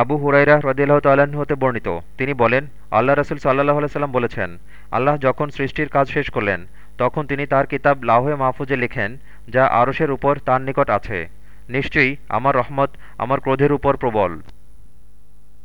আবু হুরাইরা রদিল্লাহ তাল্লাহ্ন হতে বর্ণিত। তিনি বলেন, আল্লাহ রসুল সাল্লাহ সাল্লাম বলেছেন, আল্লাহ যখন সৃষ্টির কাজ শেষ করলেন, তখন তিনি তার কিতাব লাহে মাহফুজে লিখেন, যা আরশের উপর তার নিকট আছে। নিশ্চয়ই আমার রহমত আমার ক্রোধের উপর প্রবল।